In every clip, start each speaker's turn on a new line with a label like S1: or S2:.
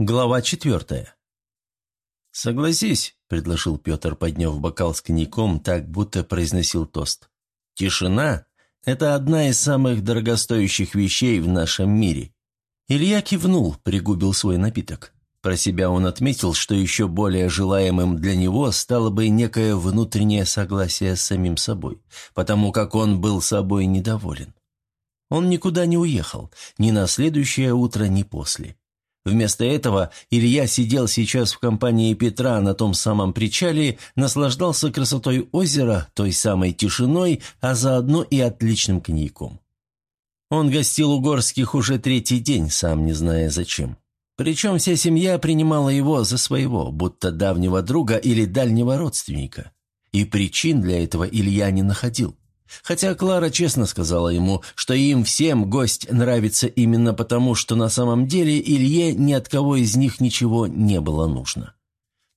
S1: Глава четвертая. «Согласись», — предложил Петр, подняв бокал с коньяком, так будто произносил тост. «Тишина — это одна из самых дорогостоящих вещей в нашем мире». Илья кивнул, пригубил свой напиток. Про себя он отметил, что еще более желаемым для него стало бы некое внутреннее согласие с самим собой, потому как он был собой недоволен. Он никуда не уехал, ни на следующее утро, ни после. Вместо этого Илья сидел сейчас в компании Петра на том самом причале, наслаждался красотой озера, той самой тишиной, а заодно и отличным коньяком. Он гостил у Горских уже третий день, сам не зная зачем. Причем вся семья принимала его за своего, будто давнего друга или дальнего родственника. И причин для этого Илья не находил. Хотя Клара честно сказала ему, что им всем гость нравится именно потому, что на самом деле Илье ни от кого из них ничего не было нужно.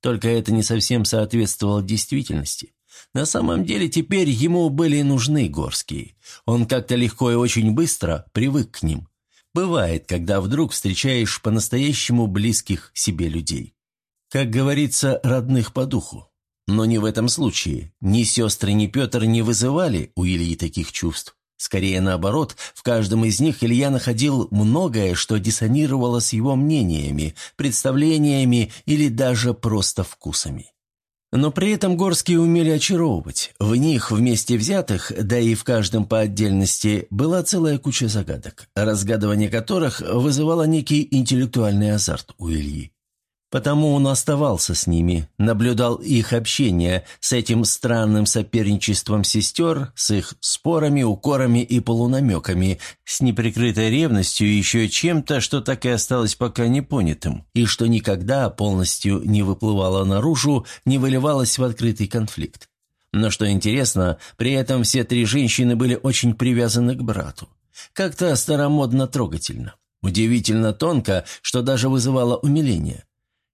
S1: Только это не совсем соответствовало действительности. На самом деле теперь ему были нужны горские. Он как-то легко и очень быстро привык к ним. Бывает, когда вдруг встречаешь по-настоящему близких себе людей. Как говорится, родных по духу. Но не в этом случае. Ни сестры, ни Петр не вызывали у Ильи таких чувств. Скорее наоборот, в каждом из них Илья находил многое, что диссонировало с его мнениями, представлениями или даже просто вкусами. Но при этом Горские умели очаровывать. В них, вместе взятых, да и в каждом по отдельности, была целая куча загадок, разгадывание которых вызывало некий интеллектуальный азарт у Ильи. Потому он оставался с ними, наблюдал их общение с этим странным соперничеством сестер, с их спорами, укорами и полунамеками, с неприкрытой ревностью и еще чем-то, что так и осталось пока непонятым, и что никогда полностью не выплывало наружу, не выливалось в открытый конфликт. Но что интересно, при этом все три женщины были очень привязаны к брату. Как-то старомодно трогательно. Удивительно тонко, что даже вызывало умиление.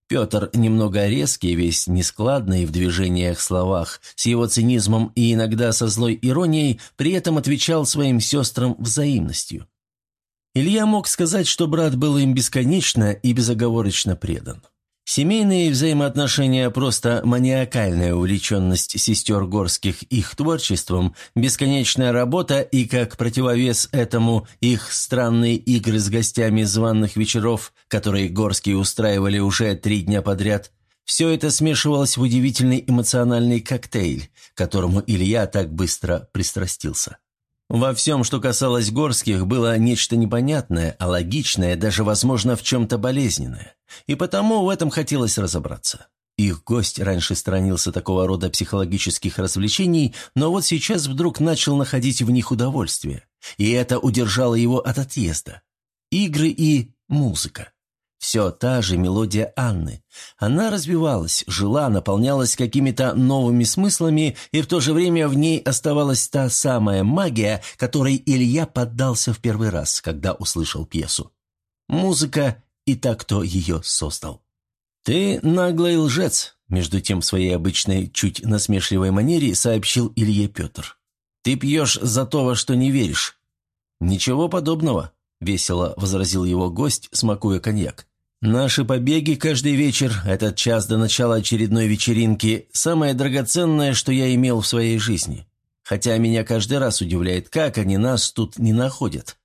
S1: Петр немного резкий, весь нескладный в движениях, словах, с его цинизмом и иногда со злой иронией, при этом отвечал своим сестрам взаимностью. Илья мог сказать, что брат был им бесконечно и безоговорочно предан. Семейные взаимоотношения, просто маниакальная увлеченность сестер Горских их творчеством, бесконечная работа и, как противовес этому, их странные игры с гостями званных вечеров, которые Горские устраивали уже три дня подряд – все это смешивалось в удивительный эмоциональный коктейль, к которому Илья так быстро пристрастился. Во всем, что касалось Горских, было нечто непонятное, а логичное, даже, возможно, в чем-то болезненное. И потому в этом хотелось разобраться. Их гость раньше сторонился такого рода психологических развлечений, но вот сейчас вдруг начал находить в них удовольствие. И это удержало его от отъезда. Игры и музыка. Все та же мелодия Анны. Она развивалась, жила, наполнялась какими-то новыми смыслами, и в то же время в ней оставалась та самая магия, которой Илья поддался в первый раз, когда услышал пьесу. Музыка и так, кто ее создал. «Ты наглый лжец», — между тем в своей обычной, чуть насмешливой манере сообщил Илье Петр. «Ты пьешь за то, во что не веришь». «Ничего подобного», — весело возразил его гость, смакуя коньяк. «Наши побеги каждый вечер, этот час до начала очередной вечеринки, самое драгоценное, что я имел в своей жизни. Хотя меня каждый раз удивляет, как они нас тут не находят.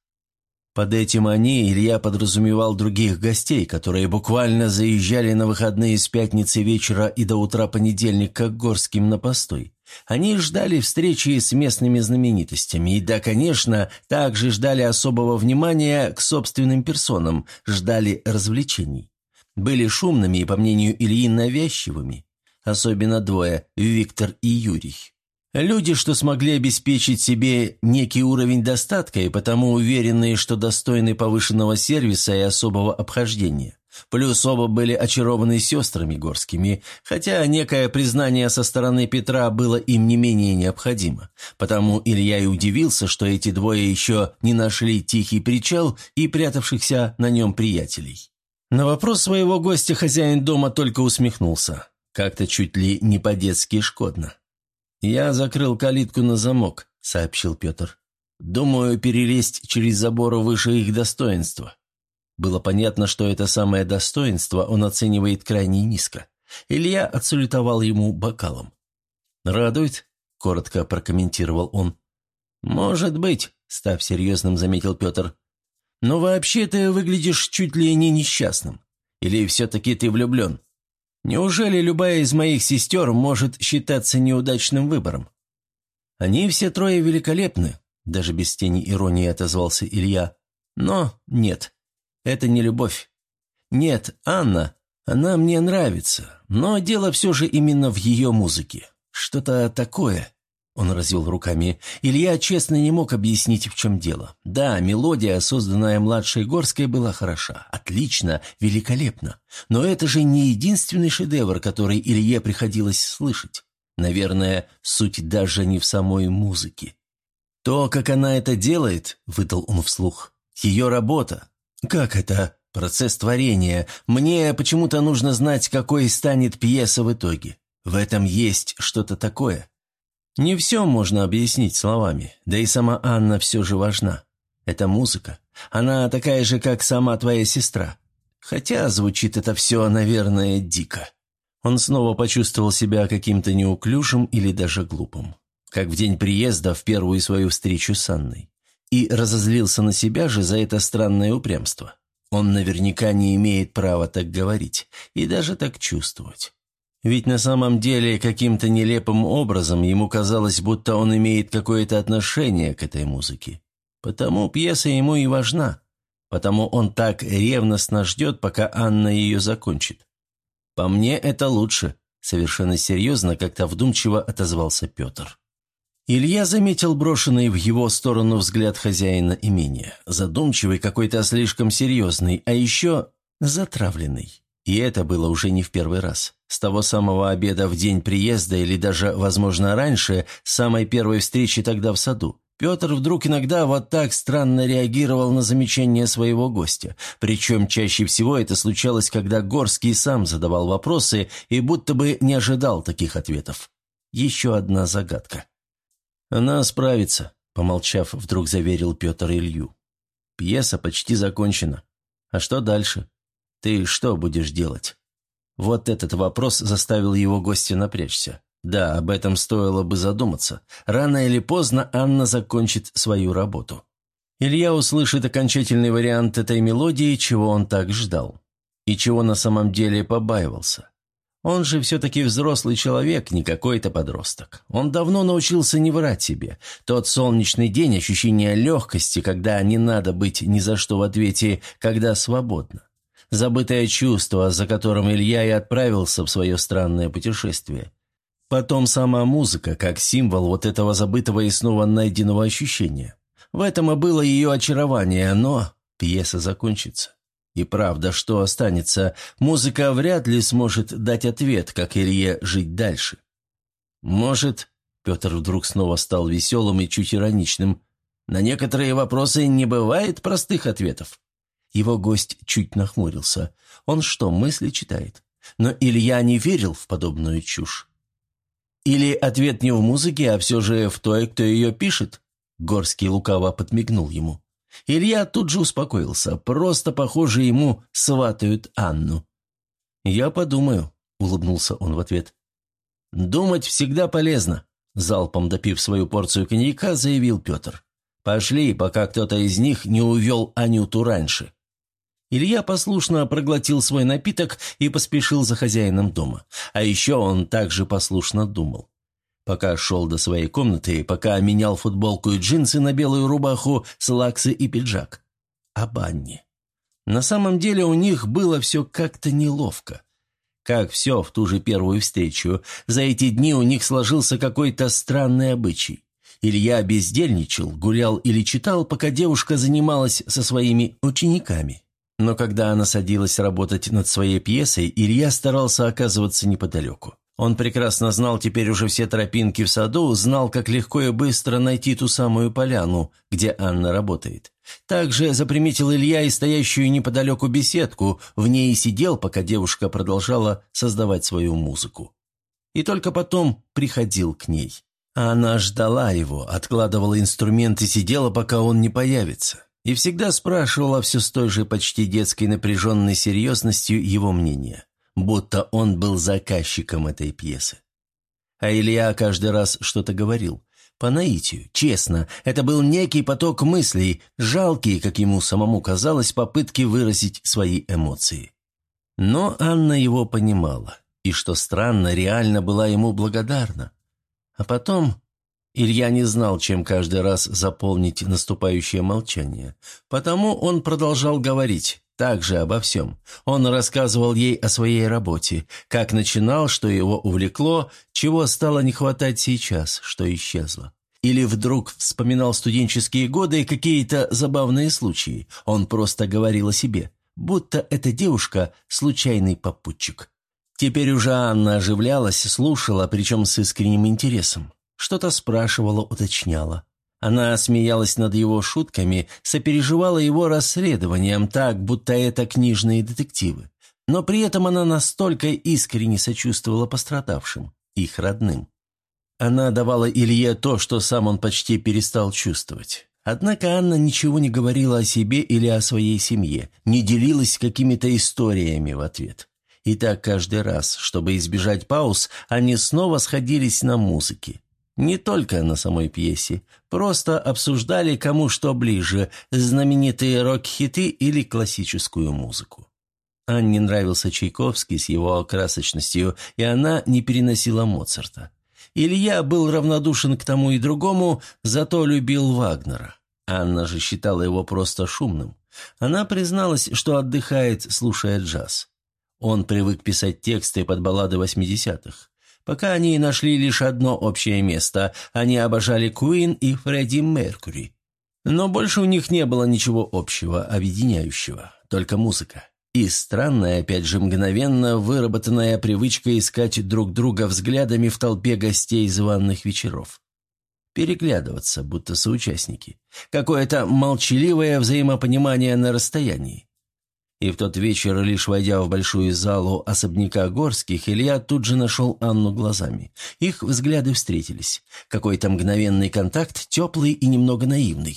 S1: Под этим они, Илья подразумевал других гостей, которые буквально заезжали на выходные с пятницы вечера и до утра понедельника к Горским на постой. Они ждали встречи с местными знаменитостями и, да, конечно, также ждали особого внимания к собственным персонам, ждали развлечений. Были шумными и, по мнению Ильи, навязчивыми. Особенно двое – Виктор и Юрий. Люди, что смогли обеспечить себе некий уровень достатка и потому уверенные, что достойны повышенного сервиса и особого обхождения. Плюс оба были очарованы сестрами горскими, хотя некое признание со стороны Петра было им не менее необходимо. Потому Илья и удивился, что эти двое еще не нашли тихий причал и прятавшихся на нем приятелей. На вопрос своего гостя хозяин дома только усмехнулся. Как-то чуть ли не по-детски шкодно. «Я закрыл калитку на замок», — сообщил Петр. «Думаю, перелезть через забор выше их достоинства». Было понятно, что это самое достоинство он оценивает крайне низко. Илья отсулетовал ему бокалом. «Радует?» – коротко прокомментировал он. «Может быть», – став серьезным, заметил Петр. «Но вообще ты выглядишь чуть ли не несчастным. Или все-таки ты влюблен? Неужели любая из моих сестер может считаться неудачным выбором?» «Они все трое великолепны», – даже без тени иронии отозвался Илья. «Но нет, это не любовь. Нет, Анна, она мне нравится, но дело все же именно в ее музыке. Что-то такое, он развел руками. Илья честно не мог объяснить, в чем дело. Да, мелодия, созданная младшей Горской, была хороша. Отлично, великолепно. Но это же не единственный шедевр, который Илье приходилось слышать. Наверное, суть даже не в самой музыке. То, как она это делает, выдал он вслух. Ее работа. Как это? Процесс творения. Мне почему-то нужно знать, какой станет пьеса в итоге. В этом есть что-то такое. Не все можно объяснить словами, да и сама Анна все же важна. Это музыка. Она такая же, как сама твоя сестра. Хотя звучит это все, наверное, дико. Он снова почувствовал себя каким-то неуклюжим или даже глупым. Как в день приезда в первую свою встречу с Анной. И разозлился на себя же за это странное упрямство. Он наверняка не имеет права так говорить и даже так чувствовать. Ведь на самом деле каким-то нелепым образом ему казалось, будто он имеет какое-то отношение к этой музыке. Потому пьеса ему и важна. Потому он так ревностно ждет, пока Анна ее закончит. «По мне это лучше», — совершенно серьезно, как-то вдумчиво отозвался Петр. Илья заметил брошенный в его сторону взгляд хозяина имения, задумчивый, какой-то слишком серьезный, а еще затравленный. И это было уже не в первый раз. С того самого обеда в день приезда или даже, возможно, раньше, самой первой встречи тогда в саду. Петр вдруг иногда вот так странно реагировал на замечания своего гостя. Причем чаще всего это случалось, когда Горский сам задавал вопросы и будто бы не ожидал таких ответов. Еще одна загадка. «Она справится», — помолчав, вдруг заверил Петр Илью. «Пьеса почти закончена. А что дальше?» «Ты что будешь делать?» Вот этот вопрос заставил его гостя напрячься. Да, об этом стоило бы задуматься. Рано или поздно Анна закончит свою работу. Илья услышит окончательный вариант этой мелодии, чего он так ждал. И чего на самом деле побаивался. Он же все-таки взрослый человек, не какой-то подросток. Он давно научился не врать себе. Тот солнечный день, ощущение легкости, когда не надо быть ни за что в ответе, когда свободно забытое чувство, за которым Илья и отправился в свое странное путешествие. Потом сама музыка, как символ вот этого забытого и снова найденного ощущения. В этом и было ее очарование, но пьеса закончится. И правда, что останется, музыка вряд ли сможет дать ответ, как Илье жить дальше. Может, Петр вдруг снова стал веселым и чуть ироничным, на некоторые вопросы не бывает простых ответов. Его гость чуть нахмурился. Он что, мысли читает? Но Илья не верил в подобную чушь. Или ответ не в музыке, а все же в той, кто ее пишет? Горский лукаво подмигнул ему. Илья тут же успокоился. Просто, похоже, ему сватают Анну. «Я подумаю», — улыбнулся он в ответ. «Думать всегда полезно», — залпом допив свою порцию коньяка, заявил Петр. «Пошли, пока кто-то из них не увел Анюту раньше». Илья послушно проглотил свой напиток и поспешил за хозяином дома. А еще он также послушно думал. Пока шел до своей комнаты, пока менял футболку и джинсы на белую рубаху, слаксы и пиджак. О банне. На самом деле у них было все как-то неловко. Как все в ту же первую встречу. За эти дни у них сложился какой-то странный обычай. Илья бездельничал, гулял или читал, пока девушка занималась со своими учениками. Но когда она садилась работать над своей пьесой, Илья старался оказываться неподалеку. Он прекрасно знал теперь уже все тропинки в саду, знал, как легко и быстро найти ту самую поляну, где Анна работает. Также заприметил Илья и стоящую неподалеку беседку, в ней и сидел, пока девушка продолжала создавать свою музыку. И только потом приходил к ней. А она ждала его, откладывала инструмент и сидела, пока он не появится. и всегда спрашивала все с той же почти детской напряженной серьезностью его мнения, будто он был заказчиком этой пьесы. А Илья каждый раз что-то говорил. По наитию, честно, это был некий поток мыслей, жалкие, как ему самому казалось, попытки выразить свои эмоции. Но Анна его понимала, и, что странно, реально была ему благодарна. А потом Илья не знал, чем каждый раз заполнить наступающее молчание. Потому он продолжал говорить, также обо всем. Он рассказывал ей о своей работе, как начинал, что его увлекло, чего стало не хватать сейчас, что исчезло. Или вдруг вспоминал студенческие годы и какие-то забавные случаи. Он просто говорил о себе, будто эта девушка – случайный попутчик. Теперь уже Анна оживлялась, слушала, причем с искренним интересом. Что-то спрашивала, уточняла. Она смеялась над его шутками, сопереживала его расследованием так, будто это книжные детективы. Но при этом она настолько искренне сочувствовала пострадавшим, их родным. Она давала Илье то, что сам он почти перестал чувствовать. Однако Анна ничего не говорила о себе или о своей семье, не делилась какими-то историями в ответ. И так каждый раз, чтобы избежать пауз, они снова сходились на музыке. Не только на самой пьесе, просто обсуждали, кому что ближе, знаменитые рок-хиты или классическую музыку. Анне нравился Чайковский с его красочностью, и она не переносила Моцарта. Илья был равнодушен к тому и другому, зато любил Вагнера. Анна же считала его просто шумным. Она призналась, что отдыхает, слушая джаз. Он привык писать тексты под баллады 80-х пока они нашли лишь одно общее место. Они обожали Куин и Фредди Меркури. Но больше у них не было ничего общего, объединяющего, только музыка. И странная, опять же, мгновенно выработанная привычка искать друг друга взглядами в толпе гостей званных вечеров. Переглядываться, будто соучастники. Какое-то молчаливое взаимопонимание на расстоянии. И в тот вечер, лишь войдя в большую залу особняка Горских, Илья тут же нашел Анну глазами. Их взгляды встретились. Какой-то мгновенный контакт, теплый и немного наивный.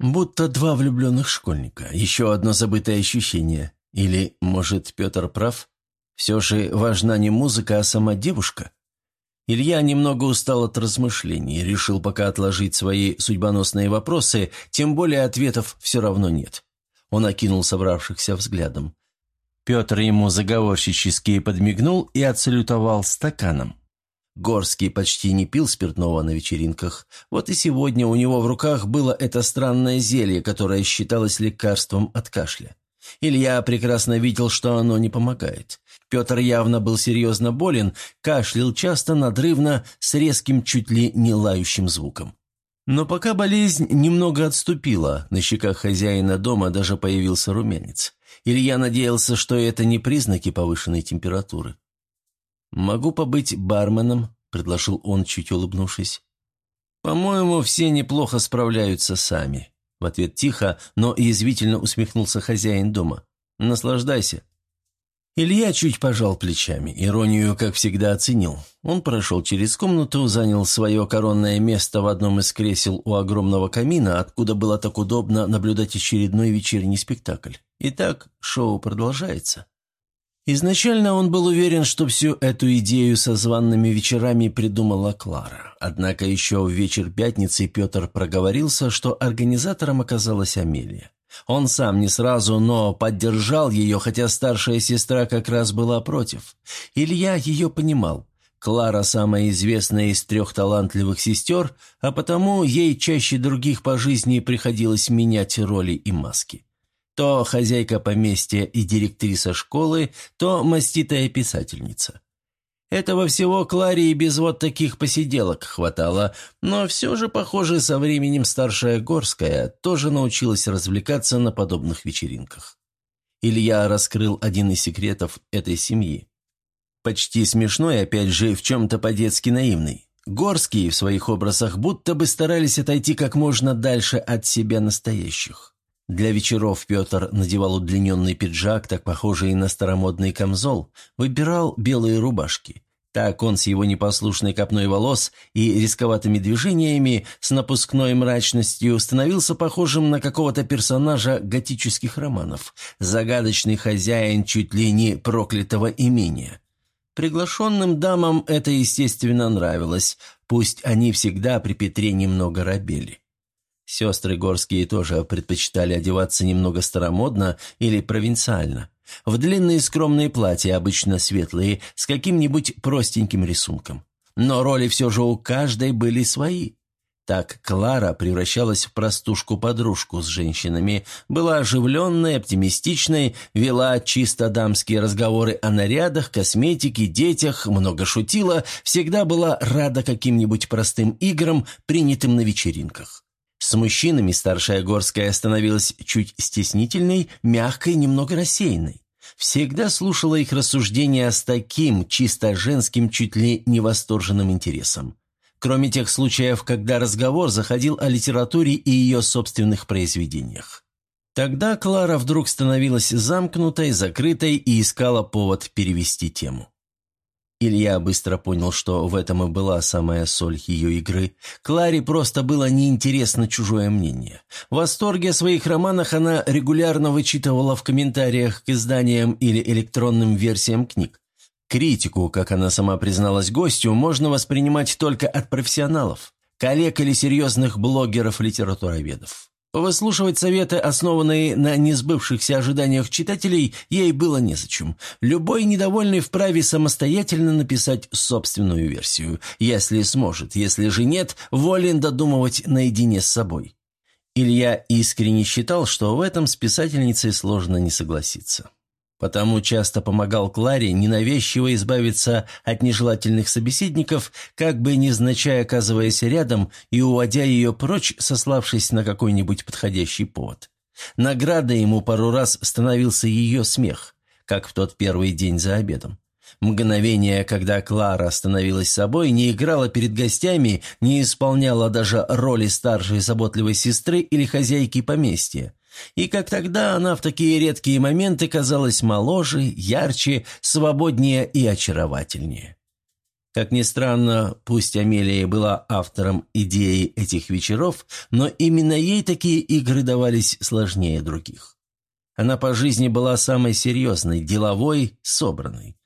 S1: Будто два влюбленных школьника. Еще одно забытое ощущение. Или, может, Петр прав? Все же важна не музыка, а сама девушка. Илья немного устал от размышлений, решил пока отложить свои судьбоносные вопросы, тем более ответов все равно нет. Он окинул собравшихся взглядом. Петр ему заговорщически подмигнул и отсалютовал стаканом. Горский почти не пил спиртного на вечеринках. Вот и сегодня у него в руках было это странное зелье, которое считалось лекарством от кашля. Илья прекрасно видел, что оно не помогает. Петр явно был серьезно болен, кашлял часто, надрывно, с резким, чуть ли не лающим звуком. Но пока болезнь немного отступила, на щеках хозяина дома даже появился румянец. Илья надеялся, что это не признаки повышенной температуры. «Могу побыть барменом», — предложил он, чуть улыбнувшись. «По-моему, все неплохо справляются сами», — в ответ тихо, но язвительно усмехнулся хозяин дома. «Наслаждайся». Илья чуть пожал плечами, иронию, как всегда, оценил. Он прошел через комнату, занял свое коронное место в одном из кресел у огромного камина, откуда было так удобно наблюдать очередной вечерний спектакль. Итак, шоу продолжается. Изначально он был уверен, что всю эту идею со званными вечерами придумала Клара. Однако еще в вечер пятницы Петр проговорился, что организатором оказалась Амелия. Он сам не сразу, но поддержал ее, хотя старшая сестра как раз была против. Илья ее понимал. Клара самая известная из трех талантливых сестер, а потому ей чаще других по жизни приходилось менять роли и маски. То хозяйка поместья и директриса школы, то маститая писательница. Этого всего Кларе и без вот таких посиделок хватало, но все же, похоже, со временем старшая Горская тоже научилась развлекаться на подобных вечеринках. Илья раскрыл один из секретов этой семьи. Почти смешной, опять же, в чем-то по-детски наивный. Горские в своих образах будто бы старались отойти как можно дальше от себя настоящих. Для вечеров Петр надевал удлиненный пиджак, так похожий на старомодный камзол, выбирал белые рубашки. Так он с его непослушной копной волос и рисковатыми движениями, с напускной мрачностью, становился похожим на какого-то персонажа готических романов, загадочный хозяин чуть ли не проклятого имения. Приглашенным дамам это, естественно, нравилось, пусть они всегда при Петре немного робели. Сестры Горские тоже предпочитали одеваться немного старомодно или провинциально. В длинные скромные платья, обычно светлые, с каким-нибудь простеньким рисунком. Но роли все же у каждой были свои. Так Клара превращалась в простушку-подружку с женщинами, была оживленной, оптимистичной, вела чисто дамские разговоры о нарядах, косметике, детях, много шутила, всегда была рада каким-нибудь простым играм, принятым на вечеринках. С мужчинами старшая Горская становилась чуть стеснительной, мягкой, немного рассеянной. Всегда слушала их рассуждения с таким, чисто женским, чуть ли не восторженным интересом. Кроме тех случаев, когда разговор заходил о литературе и ее собственных произведениях. Тогда Клара вдруг становилась замкнутой, закрытой и искала повод перевести тему. Илья быстро понял, что в этом и была самая соль ее игры. Кларе просто было неинтересно чужое мнение. В восторге о своих романах она регулярно вычитывала в комментариях к изданиям или электронным версиям книг. Критику, как она сама призналась гостю, можно воспринимать только от профессионалов, коллег или серьезных блогеров-литературоведов. Выслушивать советы, основанные на несбывшихся ожиданиях читателей, ей было незачем. Любой недовольный вправе самостоятельно написать собственную версию, если сможет, если же нет, волен додумывать наедине с собой. Илья искренне считал, что в этом с писательницей сложно не согласиться. Потому часто помогал Кларе ненавязчиво избавиться от нежелательных собеседников, как бы невзначай оказываясь рядом и уводя ее прочь, сославшись на какой-нибудь подходящий повод. Наградой ему пару раз становился ее смех, как в тот первый день за обедом. Мгновение, когда Клара становилась собой, не играла перед гостями, не исполняла даже роли старшей заботливой сестры или хозяйки поместья. И как тогда она в такие редкие моменты казалась моложе, ярче, свободнее и очаровательнее. Как ни странно, пусть Амелия была автором идеи этих вечеров, но именно ей такие игры давались сложнее других. Она по жизни была самой серьезной, деловой, собранной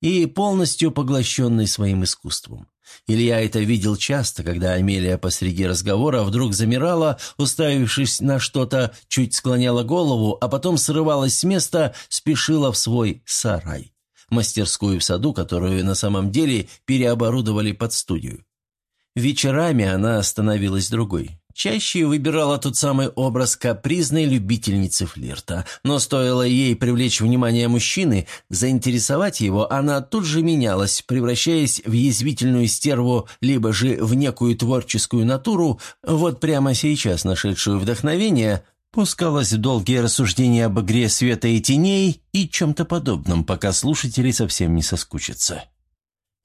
S1: и полностью поглощенной своим искусством. Илья это видел часто, когда Амелия посреди разговора вдруг замирала, уставившись на что-то, чуть склоняла голову, а потом срывалась с места, спешила в свой сарай. Мастерскую в саду, которую на самом деле переоборудовали под студию. Вечерами она становилась другой. Чаще выбирала тот самый образ капризной любительницы флирта, но стоило ей привлечь внимание мужчины, заинтересовать его, она тут же менялась, превращаясь в язвительную стерву, либо же в некую творческую натуру, вот прямо сейчас нашедшую вдохновение, пускалась в долгие рассуждения об игре света и теней и чем-то подобном, пока слушатели совсем не соскучатся.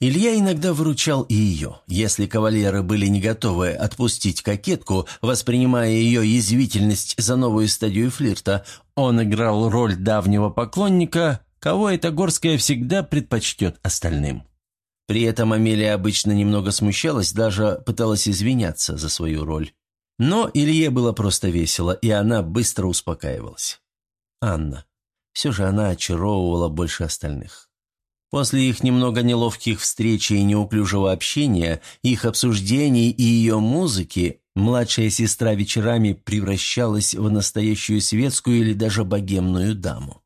S1: Илья иногда выручал и ее. Если кавалеры были не готовы отпустить кокетку, воспринимая ее язвительность за новую стадию флирта, он играл роль давнего поклонника, кого эта Горская всегда предпочтет остальным. При этом Амелия обычно немного смущалась, даже пыталась извиняться за свою роль. Но Илье было просто весело, и она быстро успокаивалась. Анна. Все же она очаровывала больше остальных. После их немного неловких встреч и неуклюжего общения, их обсуждений и ее музыки, младшая сестра вечерами превращалась в настоящую светскую или даже богемную даму.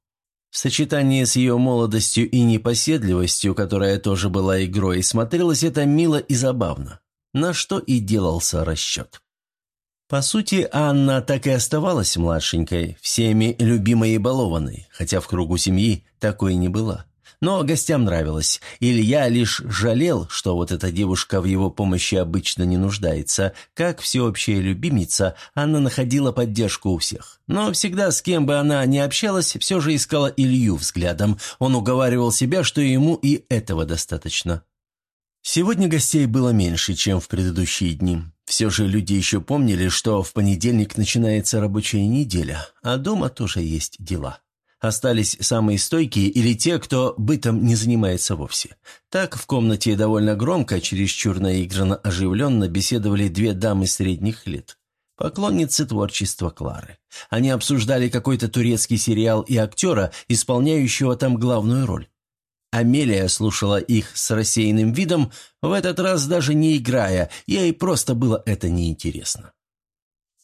S1: В сочетании с ее молодостью и непоседливостью, которая тоже была игрой, смотрелось это мило и забавно, на что и делался расчет. По сути, Анна так и оставалась младшенькой, всеми любимой и балованной, хотя в кругу семьи такой не была. Но гостям нравилось. Илья лишь жалел, что вот эта девушка в его помощи обычно не нуждается. Как всеобщая любимица, она находила поддержку у всех. Но всегда, с кем бы она ни общалась, все же искала Илью взглядом. Он уговаривал себя, что ему и этого достаточно. Сегодня гостей было меньше, чем в предыдущие дни. Все же люди еще помнили, что в понедельник начинается рабочая неделя, а дома тоже есть дела. Остались самые стойкие или те, кто бытом не занимается вовсе. Так в комнате довольно громко, чересчур наигранно оживленно беседовали две дамы средних лет. Поклонницы творчества Клары. Они обсуждали какой-то турецкий сериал и актера, исполняющего там главную роль. Амелия слушала их с рассеянным видом, в этот раз даже не играя, ей просто было это неинтересно.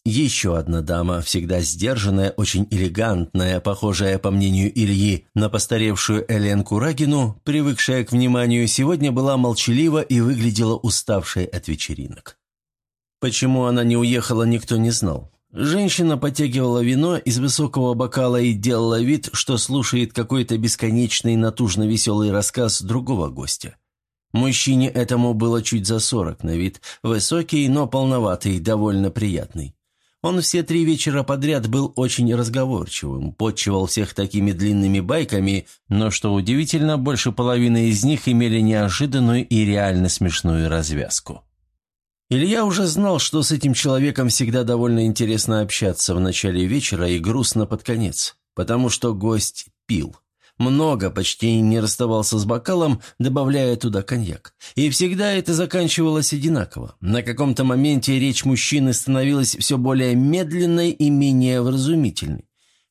S1: Еще одна дама, всегда сдержанная, очень элегантная, похожая, по мнению Ильи, на постаревшую Элен Курагину, привыкшая к вниманию, сегодня была молчалива и выглядела уставшей от вечеринок. Почему она не уехала, никто не знал. Женщина подтягивала вино из высокого бокала и делала вид, что слушает какой-то бесконечный натужно веселый рассказ другого гостя. Мужчине этому было чуть за сорок на вид, высокий, но полноватый, довольно приятный. Он все три вечера подряд был очень разговорчивым, подчивал всех такими длинными байками, но, что удивительно, больше половины из них имели неожиданную и реально смешную развязку. Илья уже знал, что с этим человеком всегда довольно интересно общаться в начале вечера и грустно под конец, потому что гость пил. Много, почти не расставался с бокалом, добавляя туда коньяк. И всегда это заканчивалось одинаково. На каком-то моменте речь мужчины становилась все более медленной и менее вразумительной.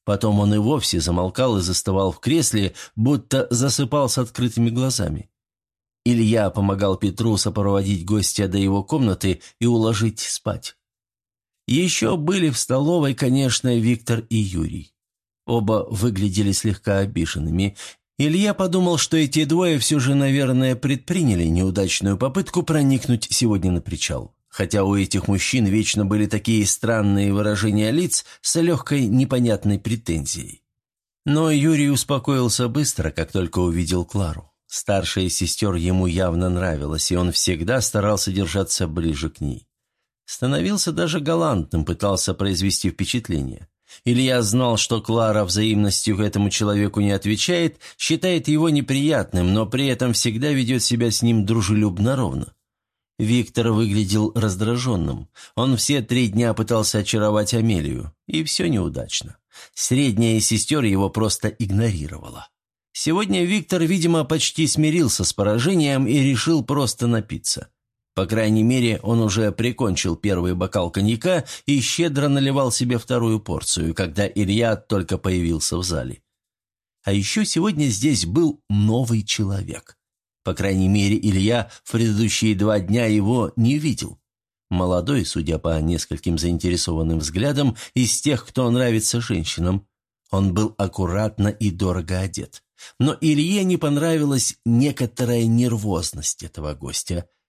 S1: Потом он и вовсе замолкал и застывал в кресле, будто засыпал с открытыми глазами. Илья помогал Петру сопроводить гостя до его комнаты и уложить спать. Еще были в столовой, конечно, Виктор и Юрий. Оба выглядели слегка обиженными. Илья подумал, что эти двое все же, наверное, предприняли неудачную попытку проникнуть сегодня на причал. Хотя у этих мужчин вечно были такие странные выражения лиц с легкой непонятной претензией. Но Юрий успокоился быстро, как только увидел Клару. Старшая сестер ему явно нравилась, и он всегда старался держаться ближе к ней. Становился даже галантным, пытался произвести впечатление. Илья знал, что Клара взаимностью к этому человеку не отвечает, считает его неприятным, но при этом всегда ведет себя с ним дружелюбно ровно. Виктор выглядел раздраженным. Он все три дня пытался очаровать Амелию, и все неудачно. Средняя сестер его просто игнорировала. Сегодня Виктор, видимо, почти смирился с поражением и решил просто напиться. По крайней мере, он уже прикончил первый бокал коньяка и щедро наливал себе вторую порцию, когда Илья только появился в зале. А еще сегодня здесь был новый человек. По крайней мере, Илья в предыдущие два дня его не видел. Молодой, судя по нескольким заинтересованным взглядам, из тех, кто нравится женщинам. Он был аккуратно и дорого одет. Но Илье не понравилась некоторая нервозность этого гостя –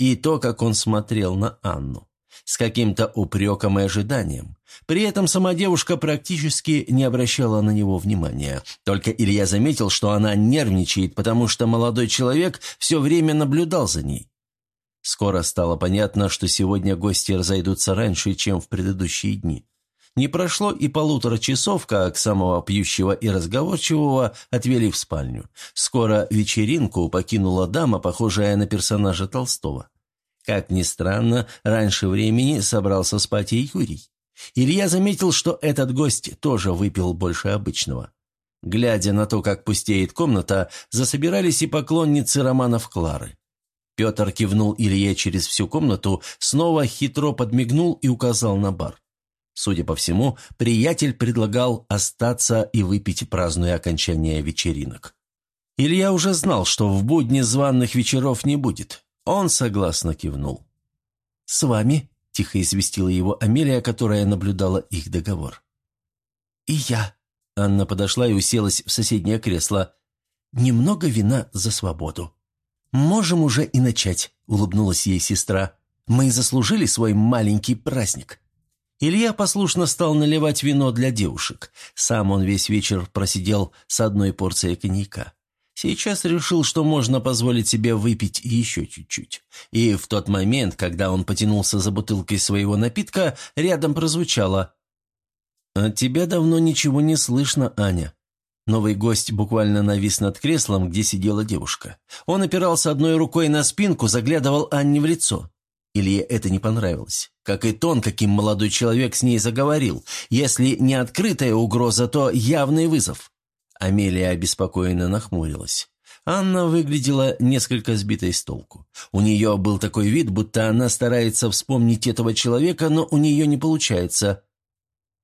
S1: и то, как он смотрел на Анну. С каким-то упреком и ожиданием. При этом сама девушка практически не обращала на него внимания. Только Илья заметил, что она нервничает, потому что молодой человек все время наблюдал за ней. Скоро стало понятно, что сегодня гости разойдутся раньше, чем в предыдущие дни. Не прошло и полутора часов, как самого пьющего и разговорчивого отвели в спальню. Скоро вечеринку покинула дама, похожая на персонажа Толстого. Как ни странно, раньше времени собрался спать и Юрий. Илья заметил, что этот гость тоже выпил больше обычного. Глядя на то, как пустеет комната, засобирались и поклонницы романов Клары. Петр кивнул Илье через всю комнату, снова хитро подмигнул и указал на бар. Судя по всему, приятель предлагал остаться и выпить, празднуя окончание вечеринок. Илья уже знал, что в будни званных вечеров не будет. Он согласно кивнул. «С вами?» – тихо известила его Амелия, которая наблюдала их договор. «И я». Анна подошла и уселась в соседнее кресло. «Немного вина за свободу». «Можем уже и начать», – улыбнулась ей сестра. «Мы заслужили свой маленький праздник». Илья послушно стал наливать вино для девушек. Сам он весь вечер просидел с одной порцией коньяка. Сейчас решил, что можно позволить себе выпить еще чуть-чуть. И в тот момент, когда он потянулся за бутылкой своего напитка, рядом прозвучало «От тебя давно ничего не слышно, Аня». Новый гость буквально навис над креслом, где сидела девушка. Он опирался одной рукой на спинку, заглядывал Анне в лицо. Илье это не понравилось. Как и тон, каким молодой человек с ней заговорил. Если не открытая угроза, то явный вызов. Амелия обеспокоенно нахмурилась. Анна выглядела несколько сбитой с толку. У нее был такой вид, будто она старается вспомнить этого человека, но у нее не получается.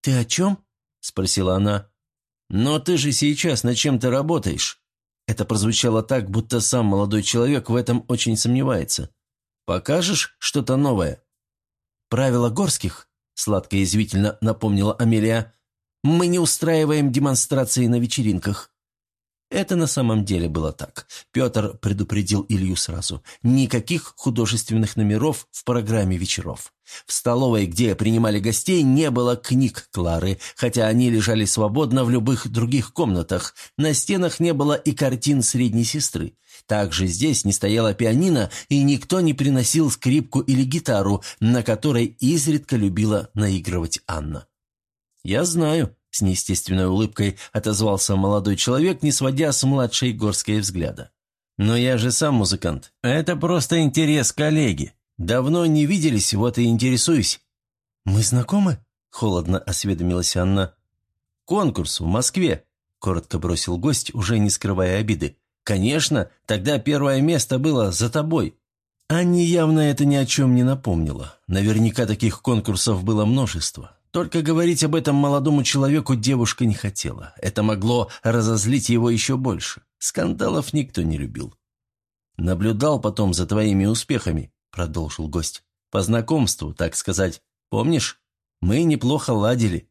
S1: «Ты о чем?» – спросила она. «Но ты же сейчас над чем-то работаешь». Это прозвучало так, будто сам молодой человек в этом очень сомневается. «Покажешь что-то новое?» «Правила горских?» – сладко-язвительно напомнила Амелия. «Мы не устраиваем демонстрации на вечеринках». Это на самом деле было так. Петр предупредил Илью сразу. Никаких художественных номеров в программе вечеров. В столовой, где принимали гостей, не было книг Клары, хотя они лежали свободно в любых других комнатах. На стенах не было и картин средней сестры. Также здесь не стояла пианино, и никто не приносил скрипку или гитару, на которой изредка любила наигрывать Анна. «Я знаю», с неестественной улыбкой отозвался молодой человек, не сводя с младшей горской взгляда. «Но я же сам музыкант. Это просто интерес коллеги. Давно не виделись, вот и интересуюсь». «Мы знакомы?» – холодно осведомилась Анна. «Конкурс в Москве», – коротко бросил гость, уже не скрывая обиды. «Конечно, тогда первое место было за тобой». Анне явно это ни о чем не напомнило. Наверняка таких конкурсов было множество. Только говорить об этом молодому человеку девушка не хотела. Это могло разозлить его еще больше. Скандалов никто не любил. «Наблюдал потом за твоими успехами», — продолжил гость. «По знакомству, так сказать. Помнишь? Мы неплохо ладили».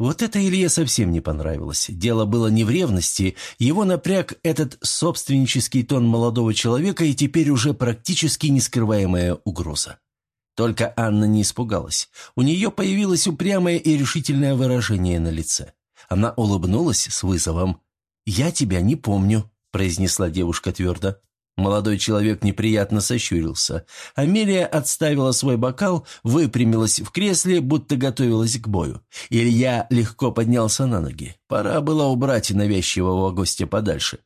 S1: Вот это Илье совсем не понравилось. Дело было не в ревности, его напряг этот собственнический тон молодого человека и теперь уже практически нескрываемая угроза. Только Анна не испугалась. У нее появилось упрямое и решительное выражение на лице. Она улыбнулась с вызовом. «Я тебя не помню», – произнесла девушка твердо. Молодой человек неприятно сощурился. Амелия отставила свой бокал, выпрямилась в кресле, будто готовилась к бою. Илья легко поднялся на ноги. Пора было убрать навязчивого гостя подальше.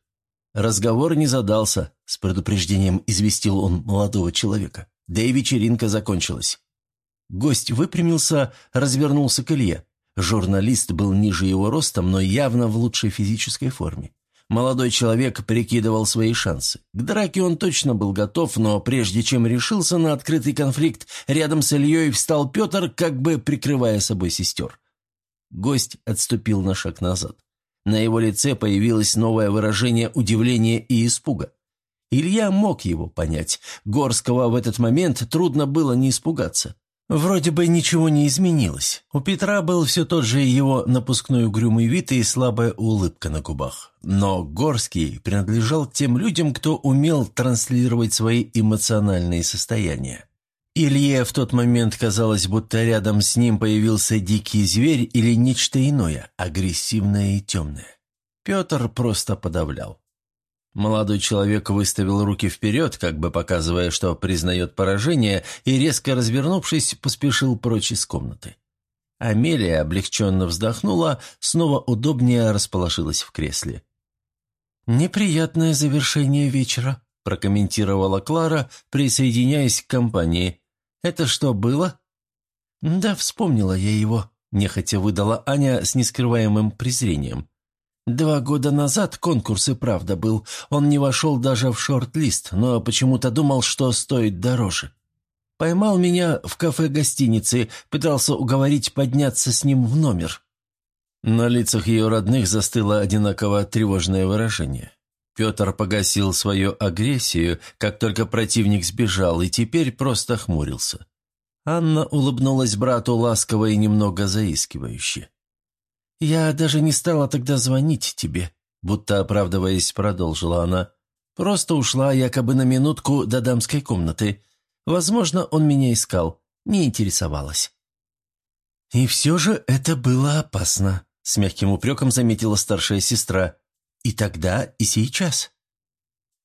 S1: Разговор не задался, с предупреждением известил он молодого человека. Да и вечеринка закончилась. Гость выпрямился, развернулся к Илье. Журналист был ниже его ростом, но явно в лучшей физической форме. Молодой человек прикидывал свои шансы. К драке он точно был готов, но прежде чем решился на открытый конфликт, рядом с Ильей встал Петр, как бы прикрывая собой сестер. Гость отступил на шаг назад. На его лице появилось новое выражение удивления и испуга. Илья мог его понять. Горского в этот момент трудно было не испугаться. Вроде бы ничего не изменилось. У Петра был все тот же его напускной угрюмый вид и слабая улыбка на губах. Но Горский принадлежал тем людям, кто умел транслировать свои эмоциональные состояния. Илье в тот момент казалось, будто рядом с ним появился дикий зверь или нечто иное, агрессивное и темное. Петр просто подавлял. Молодой человек выставил руки вперед, как бы показывая, что признает поражение, и, резко развернувшись, поспешил прочь из комнаты. Амелия облегченно вздохнула, снова удобнее расположилась в кресле. «Неприятное завершение вечера», – прокомментировала Клара, присоединяясь к компании. «Это что было?» «Да, вспомнила я его», – нехотя выдала Аня с нескрываемым презрением. Два года назад конкурс и правда был. Он не вошел даже в шорт-лист, но почему-то думал, что стоит дороже. Поймал меня в кафе-гостинице, пытался уговорить подняться с ним в номер. На лицах ее родных застыло одинаково тревожное выражение. Петр погасил свою агрессию, как только противник сбежал, и теперь просто хмурился. Анна улыбнулась брату ласково и немного заискивающе. «Я даже не стала тогда звонить тебе», будто оправдываясь, продолжила она. «Просто ушла якобы на минутку до дамской комнаты. Возможно, он меня искал, не интересовалась». «И все же это было опасно», — с мягким упреком заметила старшая сестра. «И тогда, и сейчас».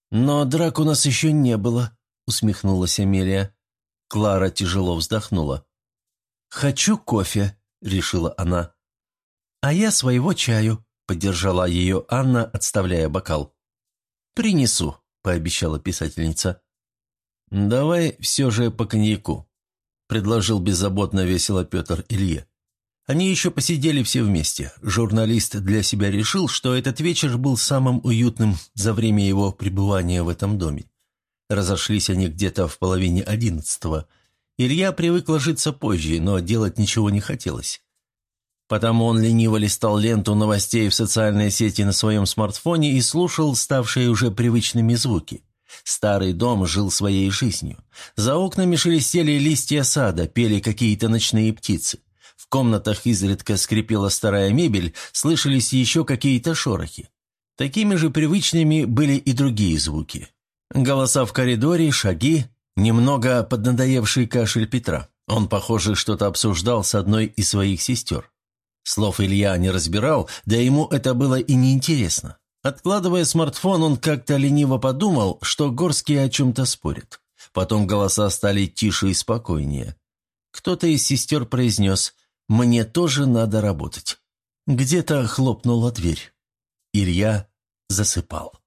S1: «Но драк у нас еще не было», — усмехнулась Амелия. Клара тяжело вздохнула. «Хочу кофе», — решила она. «А я своего чаю», — поддержала ее Анна, отставляя бокал. «Принесу», — пообещала писательница. «Давай все же по коньяку», — предложил беззаботно весело Петр Илье. Они еще посидели все вместе. Журналист для себя решил, что этот вечер был самым уютным за время его пребывания в этом доме. Разошлись они где-то в половине одиннадцатого. Илья привык ложиться позже, но делать ничего не хотелось. Потому он лениво листал ленту новостей в социальной сети на своем смартфоне и слушал ставшие уже привычными звуки. Старый дом жил своей жизнью. За окнами шелестели листья сада, пели какие-то ночные птицы. В комнатах изредка скрипела старая мебель, слышались еще какие-то шорохи. Такими же привычными были и другие звуки. Голоса в коридоре, шаги, немного поднадоевший кашель Петра. Он, похоже, что-то обсуждал с одной из своих сестер. Слов Илья не разбирал, да ему это было и неинтересно. Откладывая смартфон, он как-то лениво подумал, что Горские о чем-то спорят. Потом голоса стали тише и спокойнее. Кто-то из сестер произнес мне тоже надо работать. Где-то хлопнула дверь. Илья засыпал.